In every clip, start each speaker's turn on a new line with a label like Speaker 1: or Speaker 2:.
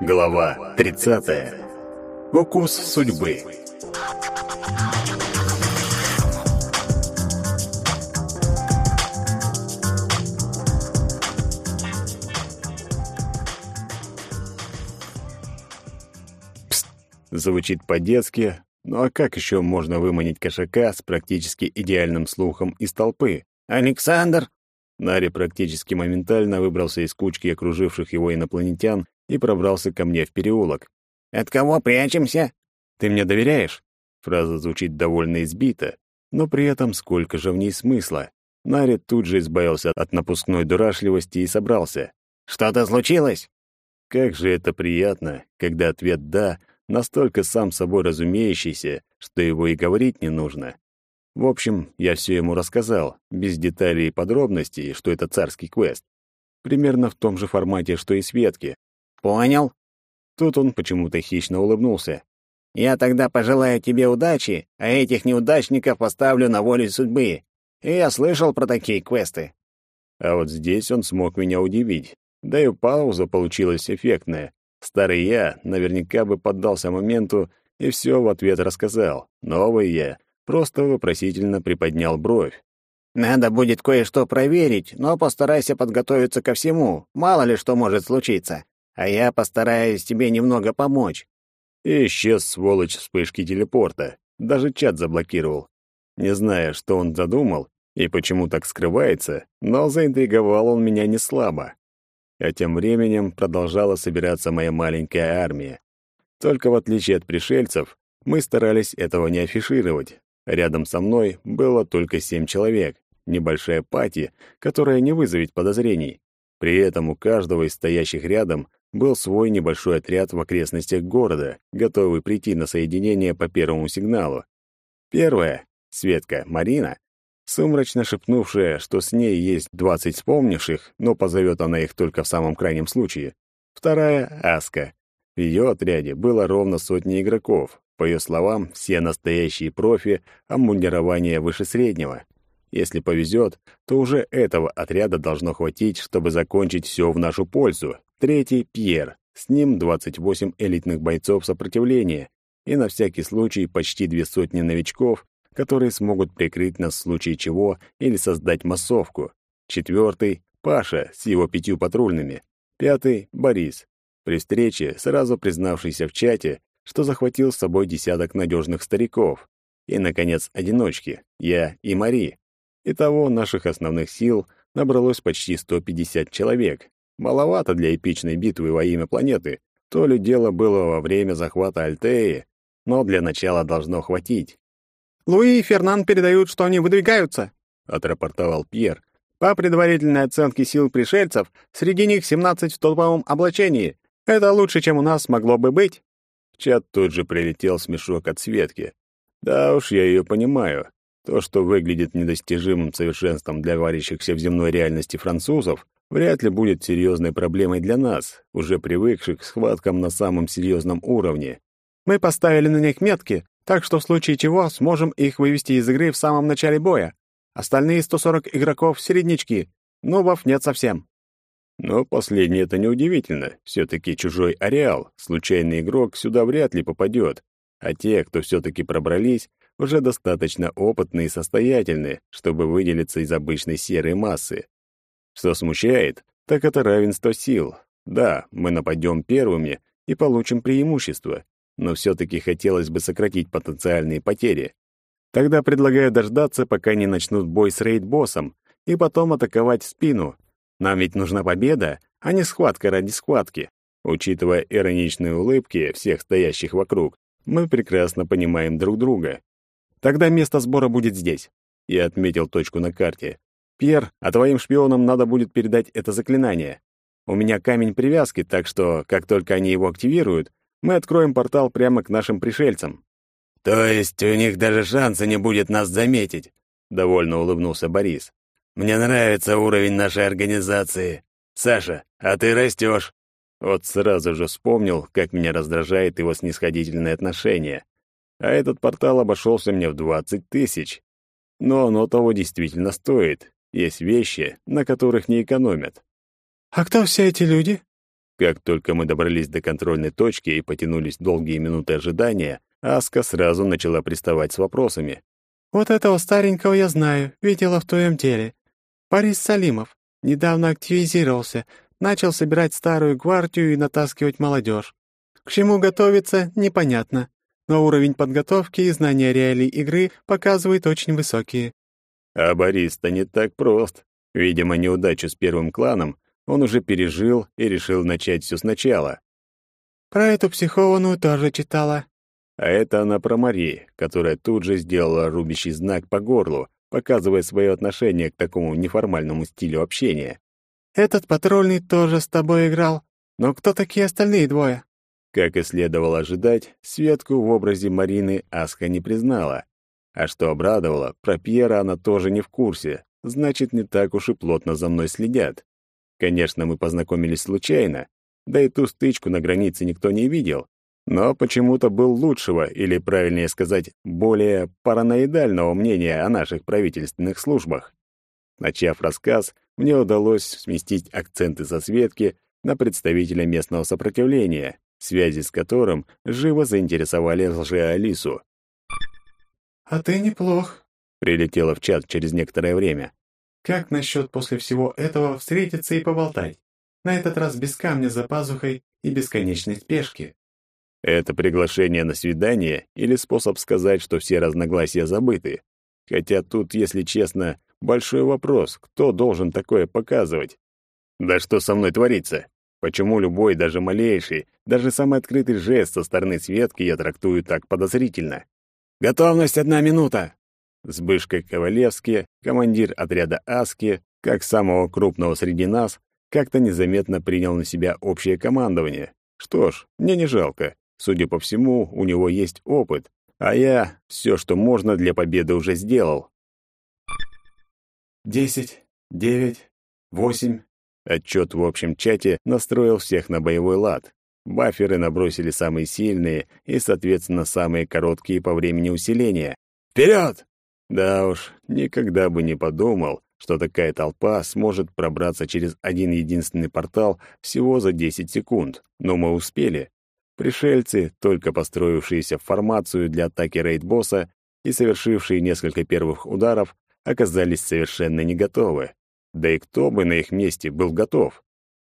Speaker 1: Глава 30. Укус судьбы. Пст, звучит по-детски, ну а как еще можно выманить кошака с практически идеальным слухом из толпы?
Speaker 2: «Александр!»
Speaker 1: Нари практически моментально выбрался из кучки окруживших его инопланетян и пробрался ко мне в переулок.
Speaker 2: «От кого прячемся?»
Speaker 1: «Ты мне доверяешь?» Фраза звучит довольно избито, но при этом сколько же в ней смысла. Нари тут же избавился от напускной дурашливости и собрался.
Speaker 2: «Что-то случилось?»
Speaker 1: Как же это приятно, когда ответ «да» настолько сам собой разумеющийся, что его и говорить не нужно. В общем, я все ему рассказал, без деталей и подробностей, что это царский квест. Примерно в том же формате, что и Светки.
Speaker 2: «Понял».
Speaker 1: Тут он почему-то хищно улыбнулся.
Speaker 2: «Я тогда пожелаю тебе удачи, а этих неудачников поставлю на волю судьбы. И я слышал про такие квесты».
Speaker 1: А вот здесь он смог меня удивить. Да и пауза получилась эффектная. Старый я наверняка бы поддался моменту и все в ответ рассказал. Новый я просто вопросительно приподнял бровь.
Speaker 2: «Надо будет кое-что проверить, но постарайся подготовиться ко всему. Мало ли что может случиться а я постараюсь тебе немного помочь».
Speaker 1: И исчез, сволочь, вспышки телепорта. Даже чат заблокировал. Не зная, что он задумал и почему так скрывается, но заинтриговал он меня не слабо. А тем временем продолжала собираться моя маленькая армия. Только в отличие от пришельцев, мы старались этого не афишировать. Рядом со мной было только семь человек, небольшая пати, которая не вызовет подозрений. При этом у каждого из стоящих рядом был свой небольшой отряд в окрестностях города, готовый прийти на соединение по первому сигналу. Первая, Светка Марина, сумрачно шепнувшая, что с ней есть двадцать вспомнивших, но позовет она их только в самом крайнем случае. Вторая — Аска. В ее отряде было ровно сотни игроков. По ее словам, все настоящие профи, обмундирование выше среднего. Если повезет, то уже этого отряда должно хватить, чтобы закончить все в нашу пользу, Третий — Пьер. С ним 28 элитных бойцов сопротивления и на всякий случай почти две сотни новичков, которые смогут прикрыть нас в случае чего или создать массовку. Четвертый — Паша с его пятью патрульными. Пятый — Борис. При встрече сразу признавшийся в чате, что захватил с собой десяток надежных стариков. И, наконец, одиночки — я и Мари. Итого наших основных сил набралось почти 150 человек, Маловато для эпичной битвы во имя планеты. То ли дело было во время захвата Альтеи, но для начала должно хватить.
Speaker 3: «Луи и Фернан передают, что они выдвигаются», — отрапортовал Пьер. «По предварительной оценке сил пришельцев, среди них 17 в толповом облачении. Это лучше, чем у нас могло бы быть».
Speaker 1: В чат тут же прилетел смешок от Светки. Да уж, я ее понимаю. То, что выглядит недостижимым совершенством для варящихся в земной реальности французов, вряд ли будет серьезной проблемой для нас, уже привыкших к схваткам на самом серьезном уровне.
Speaker 3: Мы поставили на них метки, так что в случае чего сможем их вывести из игры в самом начале боя. Остальные 140 игроков — середнячки, нубов нет совсем.
Speaker 1: Но последнее это неудивительно. Все-таки чужой ареал, случайный игрок сюда вряд ли попадет. А те, кто все-таки пробрались, уже достаточно опытны и состоятельны, чтобы выделиться из обычной серой массы. Что смущает, так это равенство сил. Да, мы нападем первыми и получим преимущество, но все-таки хотелось бы сократить потенциальные потери. Тогда предлагаю дождаться, пока не начнут бой с рейд-боссом, и потом атаковать в спину. Нам ведь нужна победа, а не схватка ради схватки. Учитывая ироничные улыбки всех стоящих вокруг, мы прекрасно понимаем друг друга. Тогда место сбора будет здесь. Я отметил точку на карте. Пьер, а твоим шпионам надо будет передать это заклинание. У меня камень привязки, так что, как только они его активируют, мы откроем портал прямо к нашим пришельцам».
Speaker 2: «То есть у них даже шанса не будет нас заметить?» — довольно улыбнулся Борис. «Мне нравится уровень нашей организации. Саша, а ты растешь».
Speaker 1: Вот сразу же вспомнил, как меня раздражает его снисходительное отношение. А этот портал обошелся мне в двадцать тысяч. Но оно того действительно стоит. Есть вещи, на которых не экономят.
Speaker 3: «А кто все эти люди?»
Speaker 1: Как только мы добрались до контрольной точки и потянулись долгие минуты ожидания, Аска сразу начала приставать с вопросами.
Speaker 3: «Вот этого старенького я знаю, видела в твоем теле. Борис Салимов. Недавно активизировался, начал собирать старую гвардию и натаскивать молодежь. К чему готовиться, непонятно, но уровень подготовки и знания реалий игры показывает очень высокие.
Speaker 1: А Борис-то не так прост. Видимо, неудачу с первым кланом он уже пережил и решил начать все сначала.
Speaker 3: Про эту психованную тоже читала.
Speaker 1: А это она про Мари, которая тут же сделала рубящий знак по горлу, показывая свое отношение к такому неформальному стилю общения.
Speaker 3: «Этот патрульный тоже с тобой играл. Но кто такие остальные двое?»
Speaker 1: Как и следовало ожидать, Светку в образе Марины Аска не признала. А что обрадовало, про Пьера она тоже не в курсе, значит, не так уж и плотно за мной следят. Конечно, мы познакомились случайно, да и ту стычку на границе никто не видел, но почему-то был лучшего, или, правильнее сказать, более параноидального мнения о наших правительственных службах. Начав рассказ, мне удалось сместить акценты со Светки на представителя местного сопротивления, связи с которым живо заинтересовали лже-Алису.
Speaker 3: «А ты неплох», — прилетела в чат через некоторое время. «Как насчет после всего этого встретиться и поболтать? На этот раз без камня за пазухой и бесконечной спешки».
Speaker 1: Это приглашение на свидание или способ сказать, что все разногласия забыты? Хотя тут, если честно, большой вопрос, кто должен такое показывать? Да что со мной творится? Почему любой, даже малейший, даже самый открытый жест со стороны Светки я трактую так подозрительно? «Готовность одна минута!» Сбышка Ковалевский, командир отряда «Аски», как самого крупного среди нас, как-то незаметно принял на себя общее командование. Что ж, мне не жалко. Судя по всему, у него есть опыт, а я все, что можно для победы уже сделал.
Speaker 3: «Десять, девять, восемь...»
Speaker 1: Отчет в общем чате настроил всех на боевой лад. Баферы набросили самые сильные и, соответственно, самые короткие по времени усиления. «Вперед!» Да уж, никогда бы не подумал, что такая толпа сможет пробраться через один единственный портал всего за 10 секунд. Но мы успели. Пришельцы, только построившиеся в формацию для атаки рейд-босса и совершившие несколько первых ударов, оказались совершенно не готовы. Да и кто бы на их месте был готов?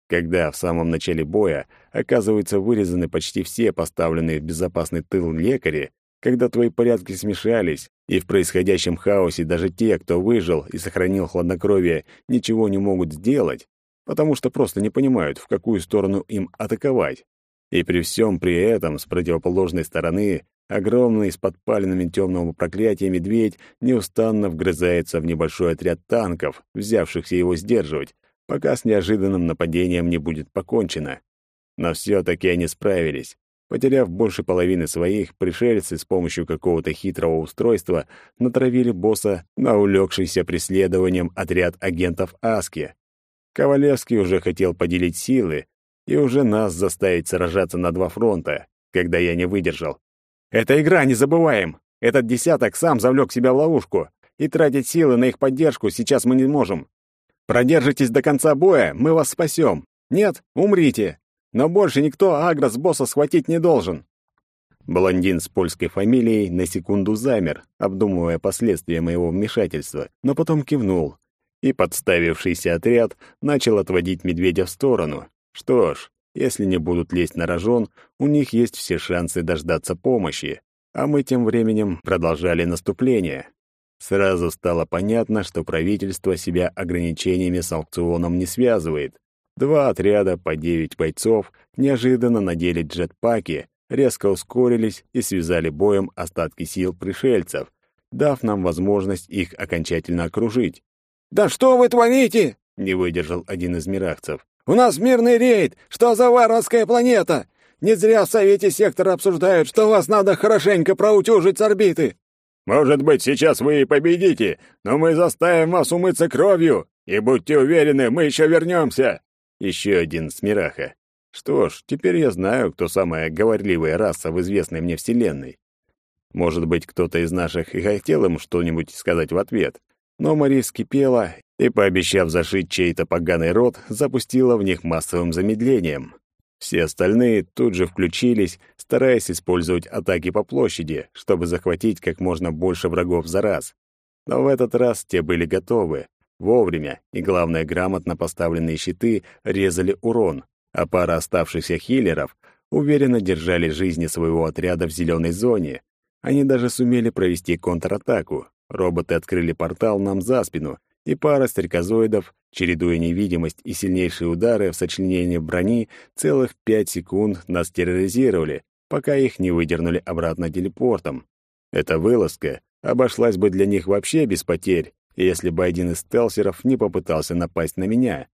Speaker 1: Когда в самом начале боя оказываются вырезаны почти все поставленные в безопасный тыл лекари, когда твои порядки смешались, и в происходящем хаосе даже те, кто выжил и сохранил хладнокровие, ничего не могут сделать, потому что просто не понимают, в какую сторону им атаковать. И при всем при этом с противоположной стороны огромный с подпаленными темного проклятия медведь неустанно вгрызается в небольшой отряд танков, взявшихся его сдерживать, пока с неожиданным нападением не будет покончено. Но все-таки они справились. Потеряв больше половины своих, пришельцы с помощью какого-то хитрого устройства натравили босса на улегшийся преследованием отряд агентов Аски. Ковалевский уже хотел поделить силы, и уже нас заставить сражаться на два фронта, когда я не выдержал. «Это игра, не забываем! Этот десяток сам завлек себя в ловушку, и тратить силы на их поддержку сейчас мы не можем. Продержитесь до конца боя, мы вас спасем. Нет, умрите. Но больше никто Агрос босса схватить не должен». Блондин с польской фамилией на секунду замер, обдумывая последствия моего вмешательства, но потом кивнул, и подставившийся отряд начал отводить медведя в сторону, что ж, если не будут лезть на рожон, у них есть все шансы дождаться помощи, а мы тем временем продолжали наступление. Сразу стало понятно, что правительство себя ограничениями с аукционом не связывает. Два отряда по девять бойцов неожиданно надели джетпаки, резко ускорились и связали боем остатки сил пришельцев, дав нам возможность их окончательно окружить.
Speaker 2: «Да что вы творите?» — не выдержал один из мирахцев. У нас мирный рейд! Что за варварская планета? Не зря в Совете Сектора обсуждают, что вас надо хорошенько проутюжить с орбиты!»
Speaker 1: «Может быть, сейчас вы и победите, но мы заставим вас умыться кровью, и будьте уверены, мы еще вернемся!» Еще один Смираха. Что ж, теперь я знаю, кто самая говорливая раса в известной мне вселенной. Может быть, кто-то из наших и хотел им что-нибудь сказать в ответ, но Мари вскипела и, пообещав зашить чей-то поганый рот, запустила в них массовым замедлением. Все остальные тут же включились, стараясь использовать атаки по площади, чтобы захватить как можно больше врагов за раз. Но в этот раз те были готовы. Вовремя и, главное, грамотно поставленные щиты резали урон, а пара оставшихся хиллеров уверенно держали жизни своего отряда в зеленой зоне. Они даже сумели провести контратаку. Роботы открыли портал нам за спину, и пара стрекозоидов, чередуя невидимость и сильнейшие удары в сочленении брони, целых пять секунд нас терроризировали, пока их не выдернули обратно телепортом. Эта вылазка обошлась бы для них вообще без потерь, если бы один из стелсеров не попытался напасть на меня.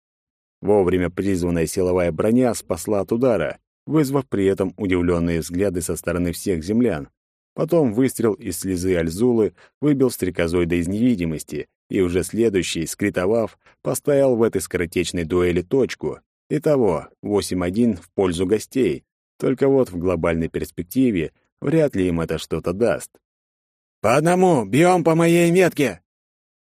Speaker 1: Вовремя призванная силовая броня спасла от удара, вызвав при этом удивленные взгляды со стороны всех землян. Потом выстрел из слезы Альзулы выбил стрекозоида из невидимости, и уже следующий, скритовав, поставил в этой скоротечной дуэли точку. Итого 8-1 в пользу гостей. Только вот в глобальной перспективе вряд ли им это что-то даст.
Speaker 2: «По одному! Бьем по моей метке!»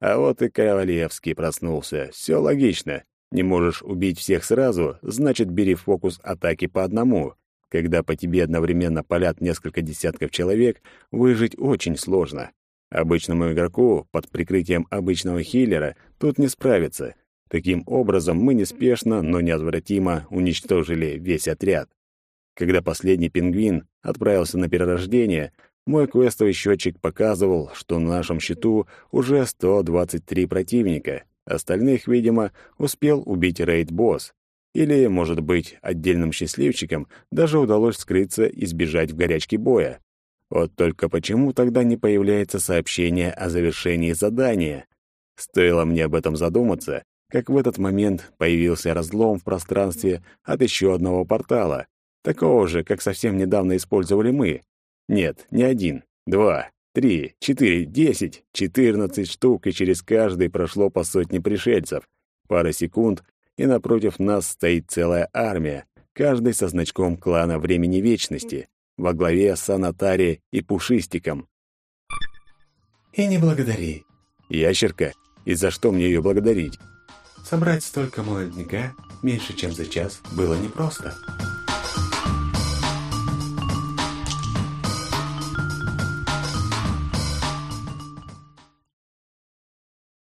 Speaker 1: А вот и Ковалевский проснулся. Все логично. Не можешь убить всех сразу, значит, бери фокус атаки по одному. Когда по тебе одновременно палят несколько десятков человек, выжить очень сложно. Обычному игроку под прикрытием обычного хиллера тут не справиться. Таким образом, мы неспешно, но неотвратимо уничтожили весь отряд. Когда последний пингвин отправился на перерождение, мой квестовый счетчик показывал, что на нашем счету уже 123 противника. Остальных, видимо, успел убить рейд-босс. Или, может быть, отдельным счастливчикам даже удалось скрыться и сбежать в горячке боя. Вот только почему тогда не появляется сообщение о завершении задания? Стоило мне об этом задуматься, как в этот момент появился разлом в пространстве от еще одного портала, такого же, как совсем недавно использовали мы. Нет, не один, два, три, четыре, десять, четырнадцать штук, и через каждый прошло по сотне пришельцев. Пара секунд, и напротив нас стоит целая армия, каждый со значком клана Времени Вечности во главе с Анатари и Пушистиком.
Speaker 4: «И не благодари».
Speaker 1: «Ящерка? И за что мне ее благодарить?»
Speaker 4: «Собрать столько молодняка меньше, чем за час, было непросто».